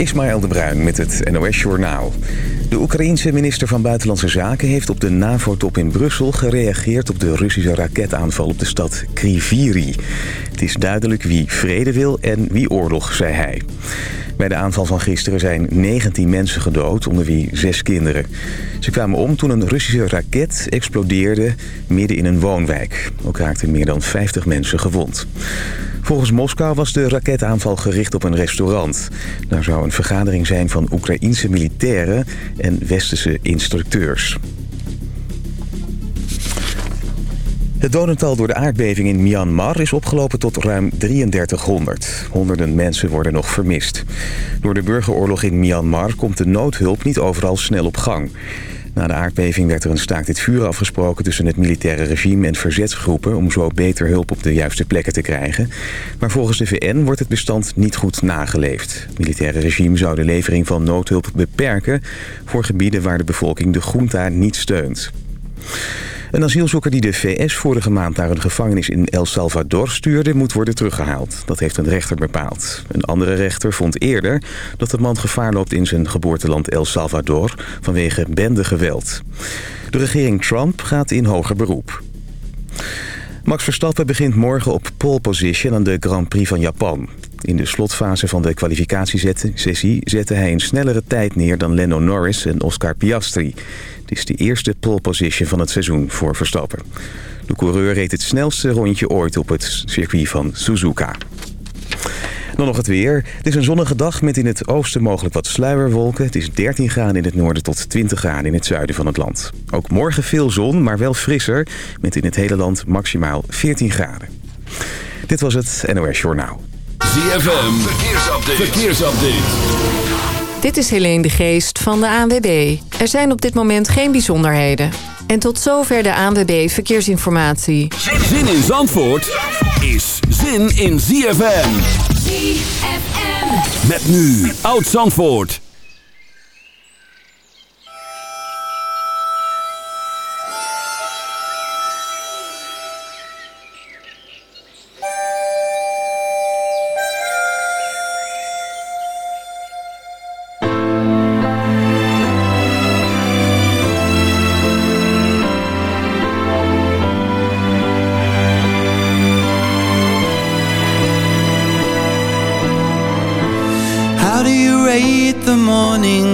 Ismaël de Bruin met het NOS Journaal. De Oekraïense minister van Buitenlandse Zaken heeft op de NAVO-top in Brussel gereageerd op de Russische raketaanval op de stad Kriviri. Het is duidelijk wie vrede wil en wie oorlog, zei hij. Bij de aanval van gisteren zijn 19 mensen gedood, onder wie zes kinderen. Ze kwamen om toen een Russische raket explodeerde midden in een woonwijk. Ook raakten meer dan 50 mensen gewond. Volgens Moskou was de raketaanval gericht op een restaurant. Daar zou een vergadering zijn van Oekraïense militairen en westerse instructeurs. Het dodental door de aardbeving in Myanmar is opgelopen tot ruim 3300. Honderden mensen worden nog vermist. Door de burgeroorlog in Myanmar komt de noodhulp niet overal snel op gang. Na de aardbeving werd er een staakt dit vuur afgesproken tussen het militaire regime en verzetsgroepen... om zo beter hulp op de juiste plekken te krijgen. Maar volgens de VN wordt het bestand niet goed nageleefd. Het militaire regime zou de levering van noodhulp beperken... voor gebieden waar de bevolking de junta niet steunt. Een asielzoeker die de VS vorige maand naar een gevangenis in El Salvador stuurde... moet worden teruggehaald. Dat heeft een rechter bepaald. Een andere rechter vond eerder dat de man gevaar loopt in zijn geboorteland El Salvador... vanwege bendegeweld. De regering Trump gaat in hoger beroep. Max Verstappen begint morgen op pole position aan de Grand Prix van Japan. In de slotfase van de kwalificatiesessie zette hij een snellere tijd neer dan Lando Norris en Oscar Piastri. Het is de eerste pole position van het seizoen voor Verstappen. De coureur reed het snelste rondje ooit op het circuit van Suzuka. Dan nog het weer. Het is een zonnige dag met in het oosten mogelijk wat sluierwolken. Het is 13 graden in het noorden tot 20 graden in het zuiden van het land. Ook morgen veel zon, maar wel frisser. Met in het hele land maximaal 14 graden. Dit was het NOS Journaal. ZFM, verkeersupdate. verkeersupdate. Dit is Helene de Geest van de ANWB. Er zijn op dit moment geen bijzonderheden. En tot zover de ANWB Verkeersinformatie. Zin in Zandvoort is zin in ZFM. ZFM. Met nu Oud Zandvoort.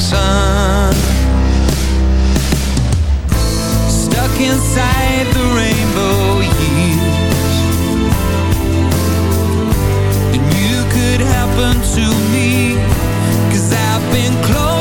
sun. Stuck inside the rainbow years. And you could happen to me Cause I've been close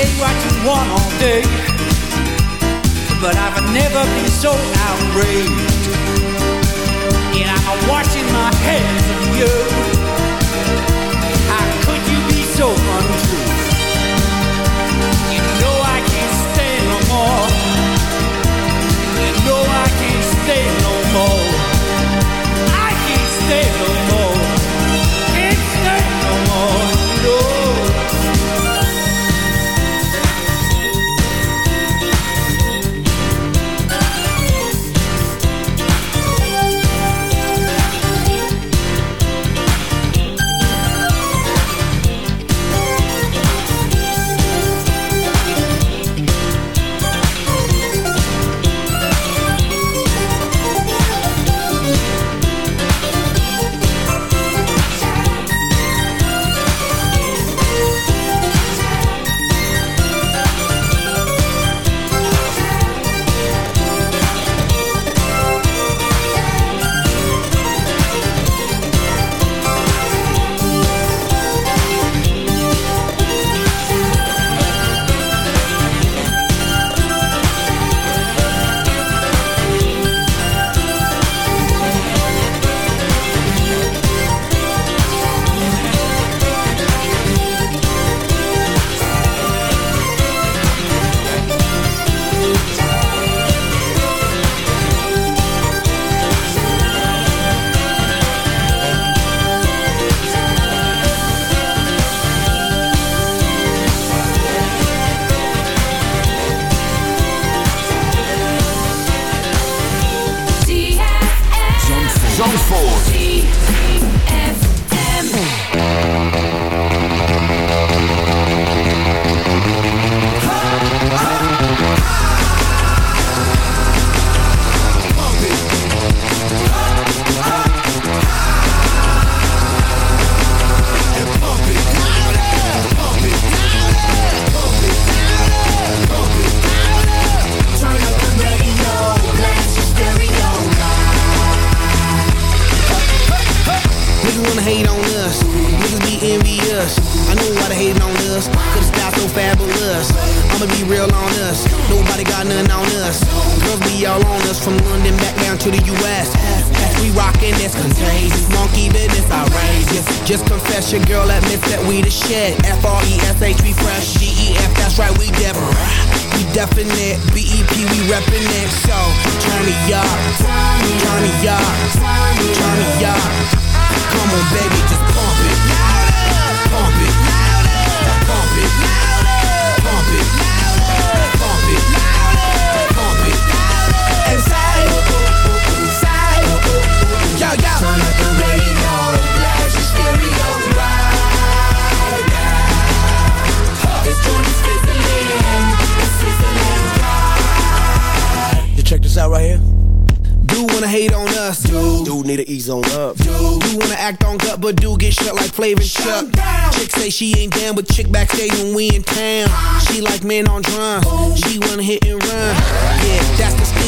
say what you want all day. But I've never been so outraged. And I'm washing my hands of you. How could you be so untrue?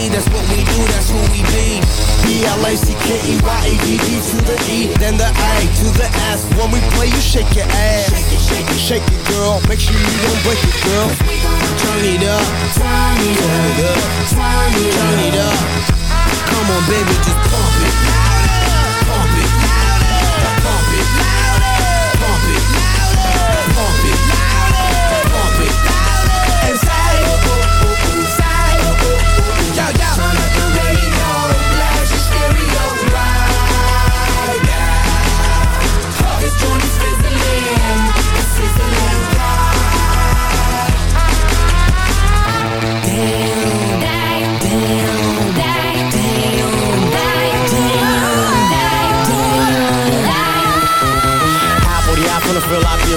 that's what we do, that's who we be. B-L-A-C-K-E-Y-A-D-D to the E, then the A to the S. When we play, you shake your ass. Shake it, shake it, shake it, girl. Make sure you don't break it, girl. Turn it up, turn it up, turn it up. Come on, baby, just pump it.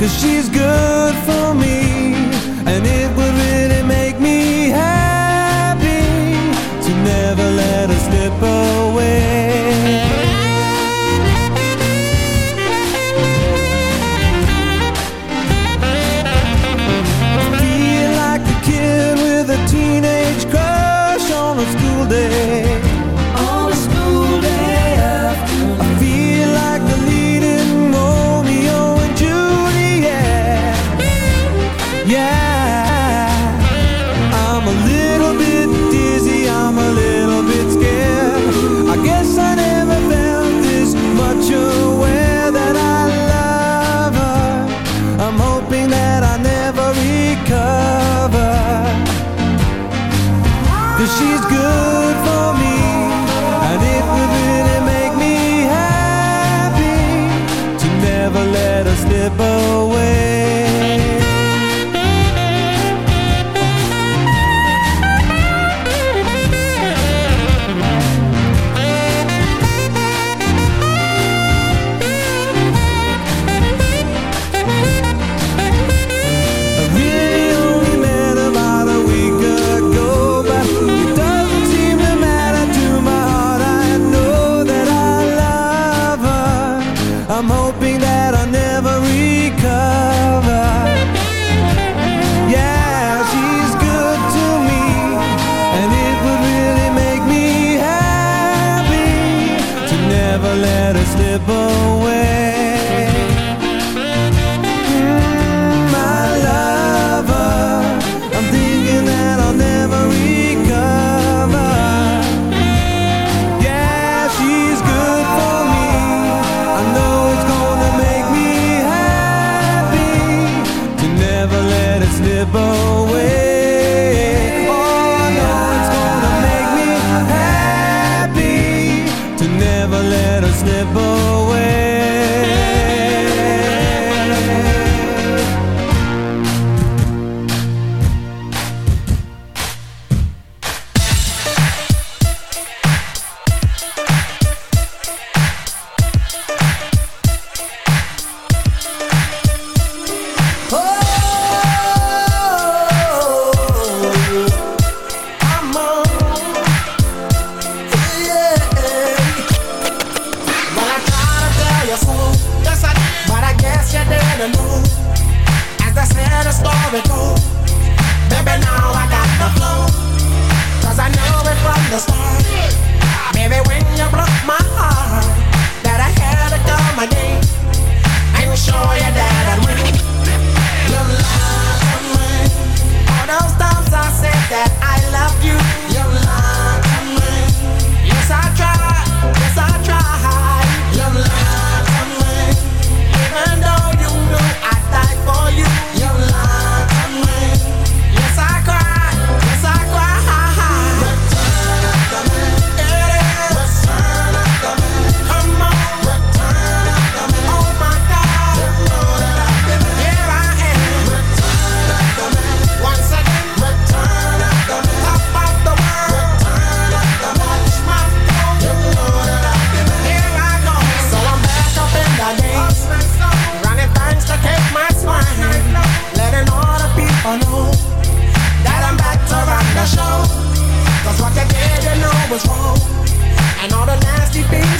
Cause she's good.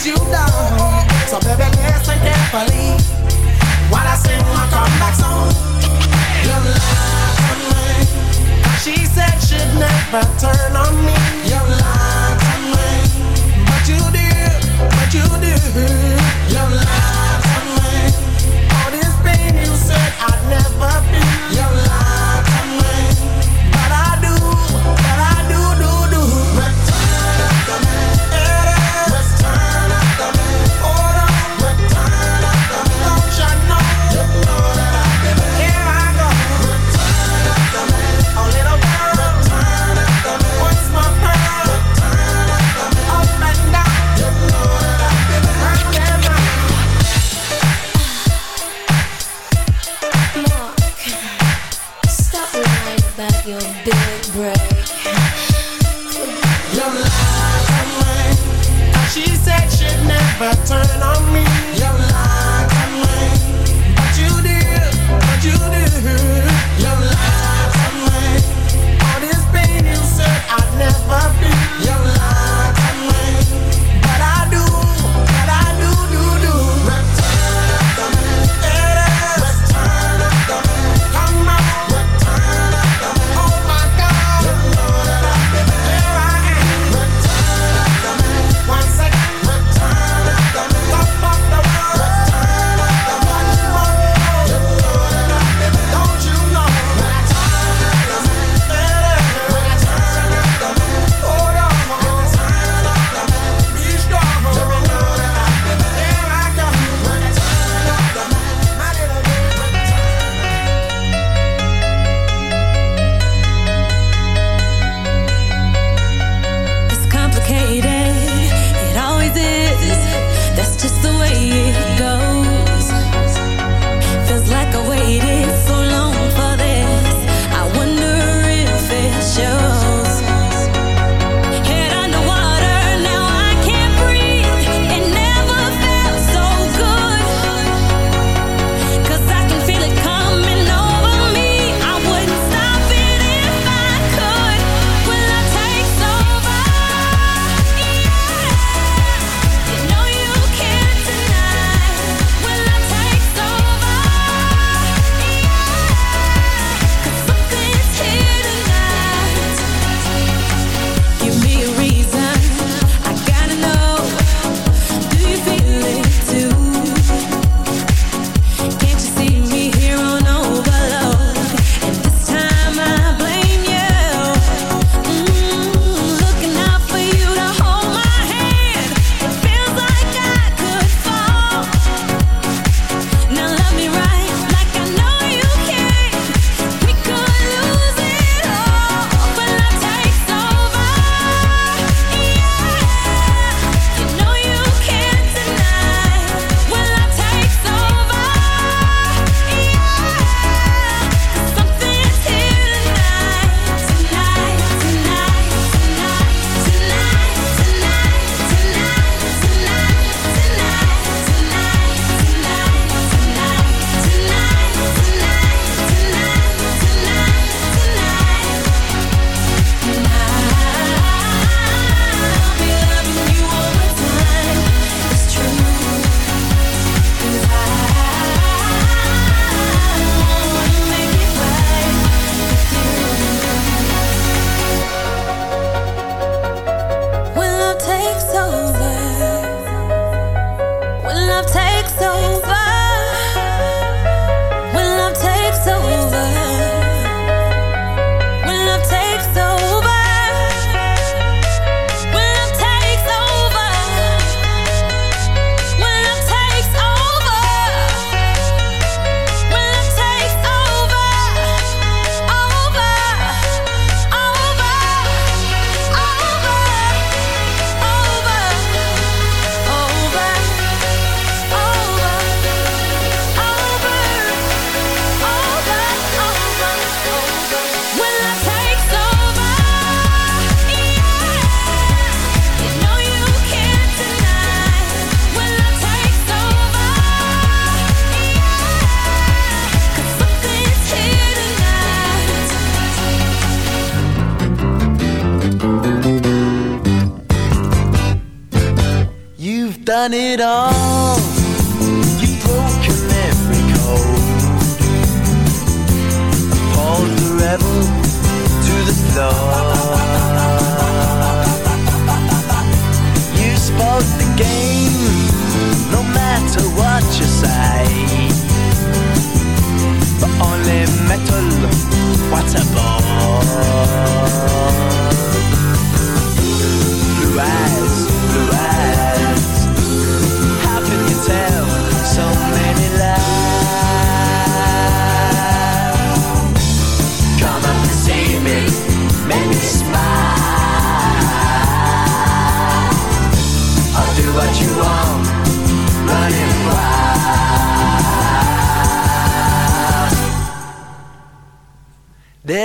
let you down. So baby, listen carefully while I sing my comeback song. You lied to me. She said she'd never turn on me. You lied to me, but you do, but you do. You lied to me. All this pain you said I'd never feel. You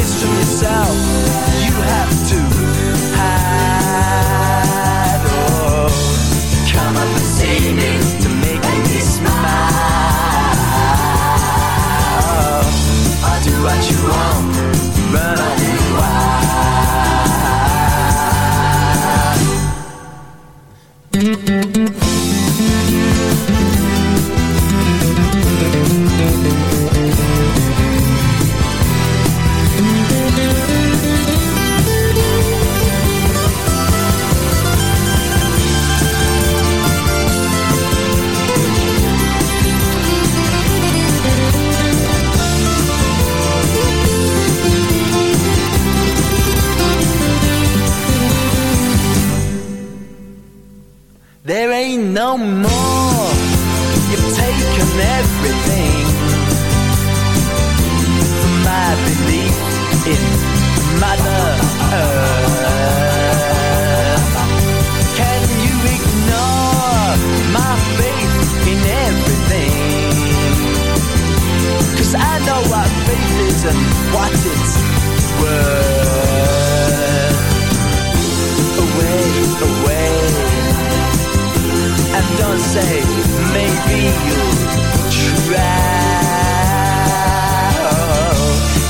It's from yourself you have to hide. Oh, come up and see me to make me smile. I'll do what you want, You've taken everything my belief in Mother Earth. Can you ignore my faith in everything? Cause I know what faith is and what it's worth. Don't say maybe you'll try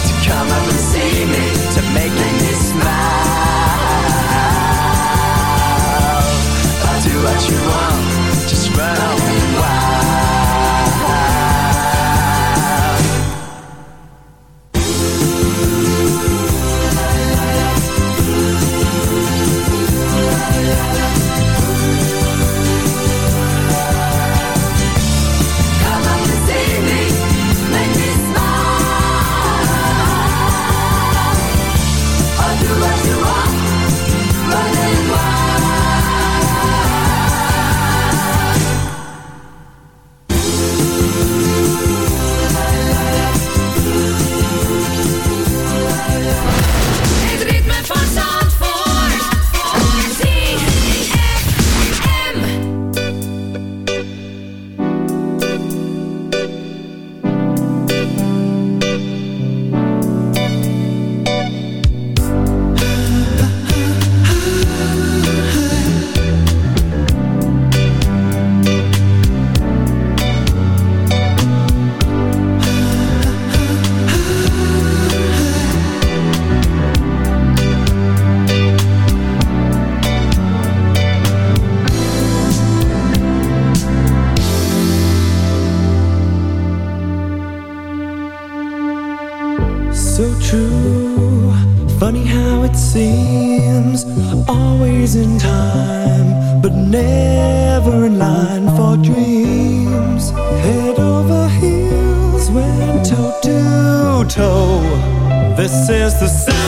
to come up and see me to make Is the sound